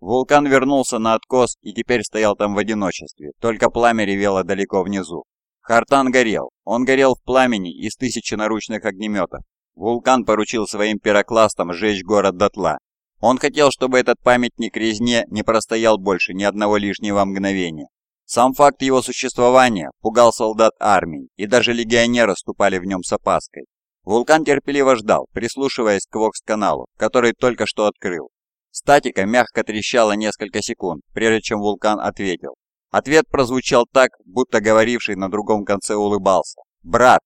Вулкан вернулся на откос и теперь стоял там в одиночестве, только пламя ревело далеко внизу. Хартан горел. Он горел в пламени из тысячи наручных огнеметов. Вулкан поручил своим пирокластам сжечь город дотла. Он хотел, чтобы этот памятник резне не простоял больше ни одного лишнего мгновения. Сам факт его существования пугал солдат армии, и даже легионеры ступали в нем с опаской. Вулкан терпеливо ждал, прислушиваясь к вокс-каналу, который только что открыл. Статика мягко трещала несколько секунд, прежде чем вулкан ответил. Ответ прозвучал так, будто говоривший на другом конце улыбался. «Брат!»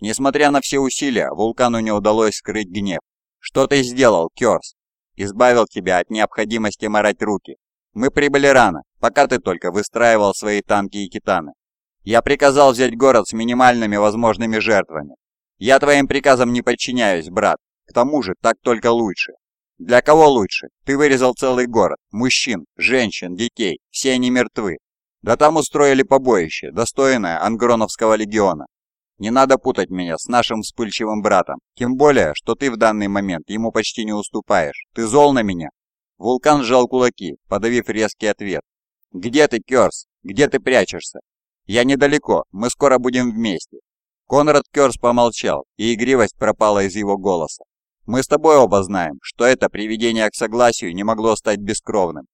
Несмотря на все усилия, вулкану не удалось скрыть гнев. «Что ты сделал, Кёрс?» «Избавил тебя от необходимости морать руки. Мы прибыли рано, пока ты только выстраивал свои танки и китаны. Я приказал взять город с минимальными возможными жертвами. Я твоим приказам не подчиняюсь, брат. К тому же, так только лучше. Для кого лучше? Ты вырезал целый город. Мужчин, женщин, детей. Все они мертвы. Да там устроили побоище, достойное Ангроновского легиона. Не надо путать меня с нашим вспыльчивым братом. Тем более, что ты в данный момент ему почти не уступаешь. Ты зол на меня?» Вулкан сжал кулаки, подавив резкий ответ. «Где ты, Керс? Где ты прячешься?» «Я недалеко. Мы скоро будем вместе. Конрад Кёрс помолчал, и игривость пропала из его голоса. «Мы с тобой оба знаем, что это приведение к согласию не могло стать бескровным.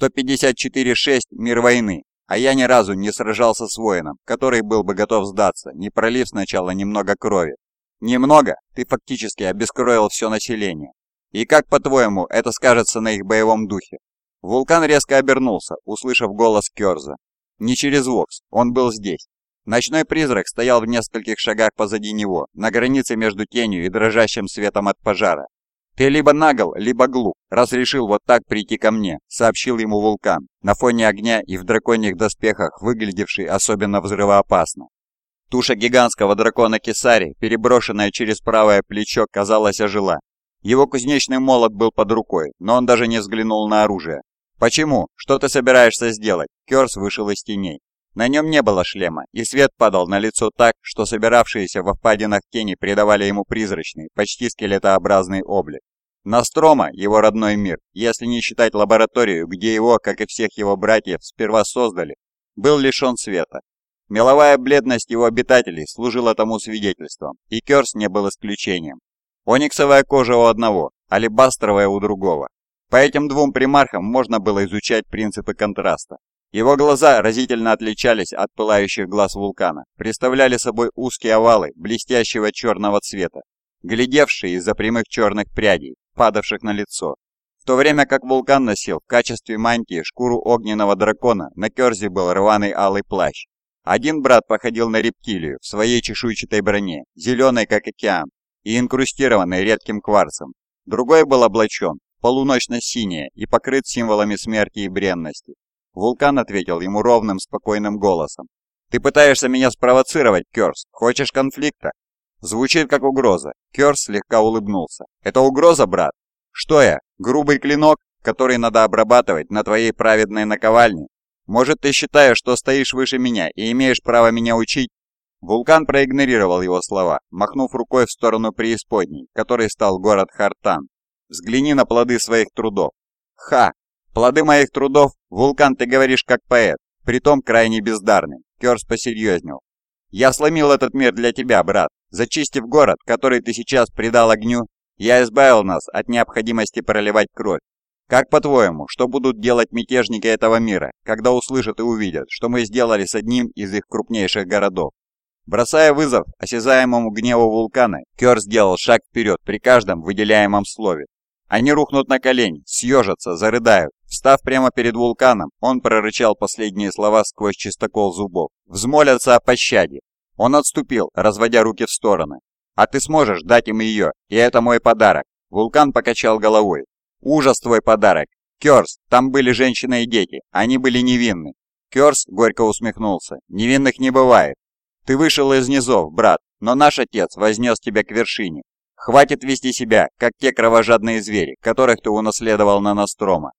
154-6 – мир войны, а я ни разу не сражался с воином, который был бы готов сдаться, не пролив сначала немного крови. Немного? Ты фактически обескровил все население. И как, по-твоему, это скажется на их боевом духе?» Вулкан резко обернулся, услышав голос Кёрза. Не через Вокс, он был здесь. Ночной призрак стоял в нескольких шагах позади него, на границе между тенью и дрожащим светом от пожара. «Ты либо нагл, либо глуп, раз решил вот так прийти ко мне», — сообщил ему вулкан, на фоне огня и в драконьих доспехах, выглядевший особенно взрывоопасно. Туша гигантского дракона Кесари, переброшенная через правое плечо, казалось, ожила. Его кузнечный молот был под рукой, но он даже не взглянул на оружие. «Почему? Что ты собираешься сделать?» Керс вышел из теней. На нем не было шлема, и свет падал на лицо так, что собиравшиеся во впадинах тени придавали ему призрачный, почти скелетообразный облик. Настрома, его родной мир, если не считать лабораторию, где его, как и всех его братьев, сперва создали, был лишен света. Меловая бледность его обитателей служила тому свидетельством, и Керс не был исключением. Ониксовая кожа у одного, алебастровая у другого. По этим двум примархам можно было изучать принципы контраста. Его глаза разительно отличались от пылающих глаз вулкана, представляли собой узкие овалы блестящего черного цвета, глядевшие из-за прямых черных прядей, падавших на лицо. В то время как вулкан носил в качестве мантии шкуру огненного дракона, на Керзе был рваный алый плащ. Один брат походил на рептилию в своей чешуйчатой броне, зеленой как океан и инкрустированной редким кварцем. Другой был облачен полуночно-синее и покрыт символами смерти и бренности. Вулкан ответил ему ровным, спокойным голосом. «Ты пытаешься меня спровоцировать, Кёрс. Хочешь конфликта?» Звучит как угроза. Кёрс слегка улыбнулся. «Это угроза, брат? Что я, грубый клинок, который надо обрабатывать на твоей праведной наковальне? Может, ты считаешь, что стоишь выше меня и имеешь право меня учить?» Вулкан проигнорировал его слова, махнув рукой в сторону преисподней, который стал город Хартан. «Взгляни на плоды своих трудов». «Ха! Плоды моих трудов, вулкан ты говоришь как поэт, притом крайне бездарный. Керс посерьезнел. Я сломил этот мир для тебя, брат. Зачистив город, который ты сейчас предал огню, я избавил нас от необходимости проливать кровь. Как по-твоему, что будут делать мятежники этого мира, когда услышат и увидят, что мы сделали с одним из их крупнейших городов? Бросая вызов осязаемому гневу вулкана, Кёр сделал шаг вперед при каждом выделяемом слове. Они рухнут на колени, съежатся, зарыдают. Встав прямо перед вулканом, он прорычал последние слова сквозь чистокол зубов. Взмолятся о пощаде. Он отступил, разводя руки в стороны. «А ты сможешь дать им ее, и это мой подарок». Вулкан покачал головой. «Ужас твой подарок. Керс, там были женщины и дети, они были невинны». Керс горько усмехнулся. «Невинных не бывает. Ты вышел из низов, брат, но наш отец вознес тебя к вершине. Хватит вести себя, как те кровожадные звери, которых ты унаследовал на Настрома.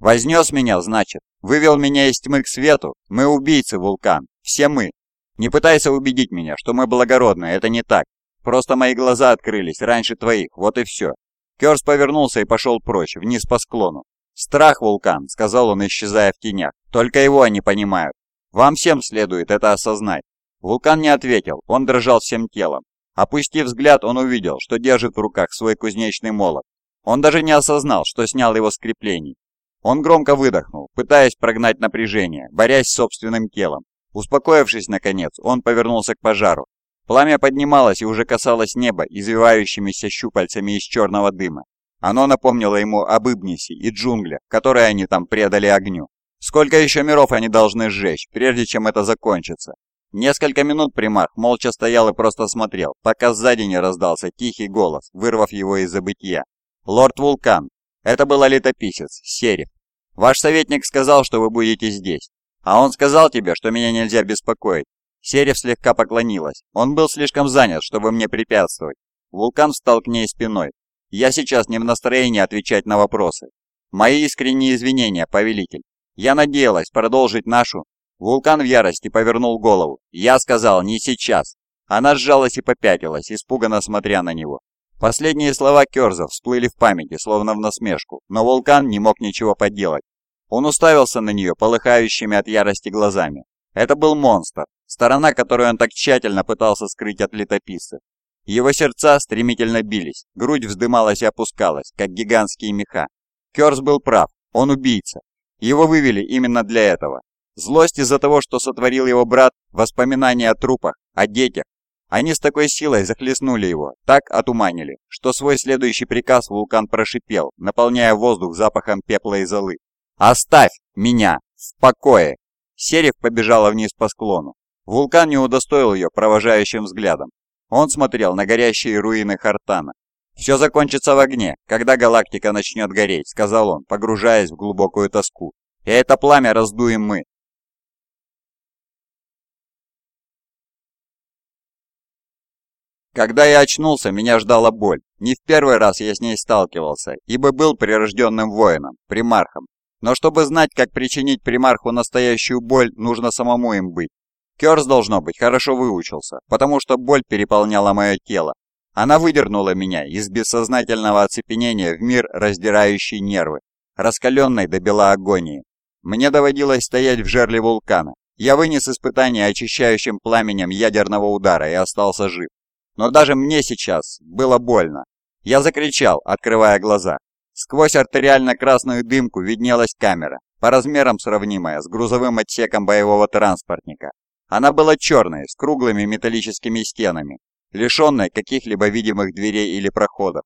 Вознес меня, значит, вывел меня из тьмы к свету. Мы убийцы, Вулкан, все мы. Не пытайся убедить меня, что мы благородные, это не так. Просто мои глаза открылись раньше твоих, вот и все. Керс повернулся и пошел прочь, вниз по склону. «Страх, вулкан», — сказал он, исчезая в тенях. «Только его они понимают. Вам всем следует это осознать». Вулкан не ответил, он дрожал всем телом. Опустив взгляд, он увидел, что держит в руках свой кузнечный молот. Он даже не осознал, что снял его с креплений. Он громко выдохнул, пытаясь прогнать напряжение, борясь с собственным телом. Успокоившись, наконец, он повернулся к пожару. Пламя поднималось и уже касалось неба извивающимися щупальцами из черного дыма. Оно напомнило ему об Ибнисе и джунглях, которые они там предали огню. Сколько еще миров они должны сжечь, прежде чем это закончится? Несколько минут примарх молча стоял и просто смотрел, пока сзади не раздался тихий голос, вырвав его из забытия. «Лорд Вулкан!» Это был летописец, Сериф. «Ваш советник сказал, что вы будете здесь. А он сказал тебе, что меня нельзя беспокоить». Сериф слегка поклонилась. Он был слишком занят, чтобы мне препятствовать. Вулкан встал к ней спиной. «Я сейчас не в настроении отвечать на вопросы. Мои искренние извинения, повелитель. Я надеялась продолжить нашу Вулкан в ярости повернул голову. «Я сказал, не сейчас!» Она сжалась и попятилась, испуганно смотря на него. Последние слова Керза всплыли в памяти, словно в насмешку, но вулкан не мог ничего поделать. Он уставился на нее полыхающими от ярости глазами. Это был монстр, сторона, которую он так тщательно пытался скрыть от летописцев. Его сердца стремительно бились, грудь вздымалась и опускалась, как гигантские меха. Керс был прав, он убийца. Его вывели именно для этого, Злость из-за того, что сотворил его брат, воспоминания о трупах, о детях. Они с такой силой захлестнули его, так отуманили, что свой следующий приказ вулкан прошипел, наполняя воздух запахом пепла и золы. «Оставь меня! В покое!» Серев побежала вниз по склону. Вулкан не удостоил ее провожающим взглядом. Он смотрел на горящие руины Хартана. «Все закончится в огне, когда галактика начнет гореть», — сказал он, погружаясь в глубокую тоску. «И это пламя раздуем мы, Когда я очнулся, меня ждала боль. Не в первый раз я с ней сталкивался, ибо был прирожденным воином, примархом. Но чтобы знать, как причинить примарху настоящую боль, нужно самому им быть. Керс, должно быть, хорошо выучился, потому что боль переполняла мое тело. Она выдернула меня из бессознательного оцепенения в мир, раздирающий нервы, раскаленной до бела агонии. Мне доводилось стоять в жерле вулкана. Я вынес испытание очищающим пламенем ядерного удара и остался жив. Но даже мне сейчас было больно. Я закричал, открывая глаза. Сквозь артериально-красную дымку виднелась камера, по размерам сравнимая с грузовым отсеком боевого транспортника. Она была черной, с круглыми металлическими стенами, лишенной каких-либо видимых дверей или проходов.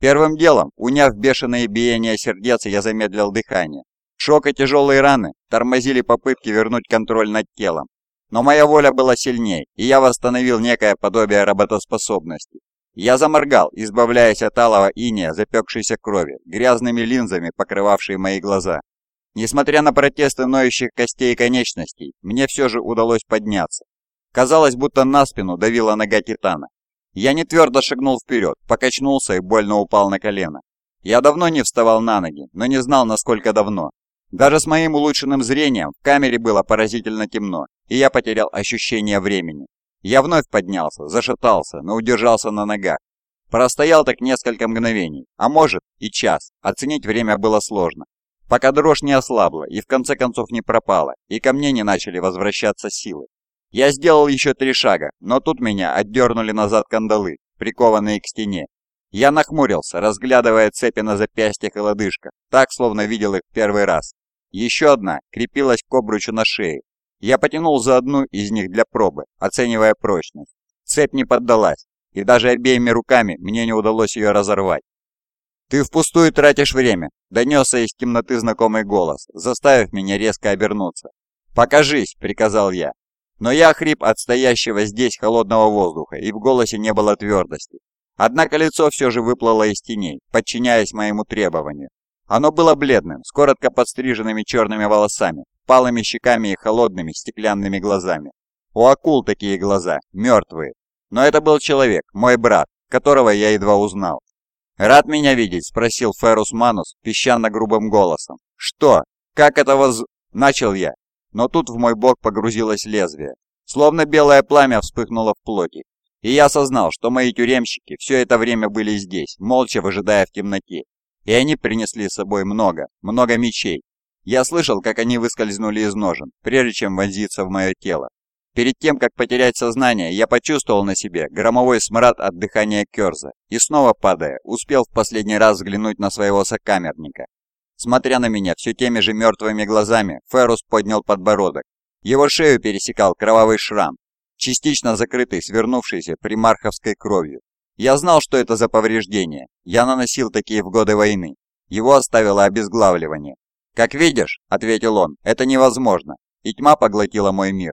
Первым делом, уняв бешеное биение сердец, я замедлил дыхание. Шок и тяжелые раны тормозили попытки вернуть контроль над телом. Но моя воля была сильнее, и я восстановил некое подобие работоспособности. Я заморгал, избавляясь от алого иния, запекшейся крови, грязными линзами, покрывавшей мои глаза. Несмотря на протесты ноющих костей и конечностей, мне все же удалось подняться. Казалось, будто на спину давила нога Титана. Я не твердо шагнул вперед, покачнулся и больно упал на колено. Я давно не вставал на ноги, но не знал, насколько давно. Даже с моим улучшенным зрением в камере было поразительно темно, и я потерял ощущение времени. Я вновь поднялся, зашатался, но удержался на ногах. Простоял так несколько мгновений, а может и час, оценить время было сложно. Пока дрожь не ослабла и в конце концов не пропала, и ко мне не начали возвращаться силы. Я сделал еще три шага, но тут меня отдернули назад кандалы, прикованные к стене. Я нахмурился, разглядывая цепи на запястьях и лодыжках, так, словно видел их в первый раз. Еще одна крепилась к обручу на шее. Я потянул за одну из них для пробы, оценивая прочность. Цепь не поддалась, и даже обеими руками мне не удалось ее разорвать. «Ты впустую тратишь время», — донесся из темноты знакомый голос, заставив меня резко обернуться. «Покажись», — приказал я. Но я хрип от стоящего здесь холодного воздуха, и в голосе не было твердости. Однако лицо все же выплыло из теней, подчиняясь моему требованию. Оно было бледным, с коротко подстриженными черными волосами, палыми щеками и холодными стеклянными глазами. У акул такие глаза, мертвые. Но это был человек, мой брат, которого я едва узнал. «Рад меня видеть?» – спросил Ферус Манус песчано-грубым голосом. «Что? Как это воз...» – начал я. Но тут в мой бок погрузилось лезвие. Словно белое пламя вспыхнуло в плоти. И я осознал, что мои тюремщики все это время были здесь, молча выжидая в темноте. И они принесли с собой много, много мечей. Я слышал, как они выскользнули из ножен, прежде чем вонзиться в мое тело. Перед тем, как потерять сознание, я почувствовал на себе громовой смрад от дыхания Керза и снова падая, успел в последний раз взглянуть на своего сокамерника. Смотря на меня все теми же мертвыми глазами, Феррус поднял подбородок. Его шею пересекал кровавый шрам, частично закрытый свернувшейся примарховской кровью. Я знал, что это за повреждение. Я наносил такие в годы войны. Его оставило обезглавливание. «Как видишь», — ответил он, — «это невозможно. И тьма поглотила мой мир.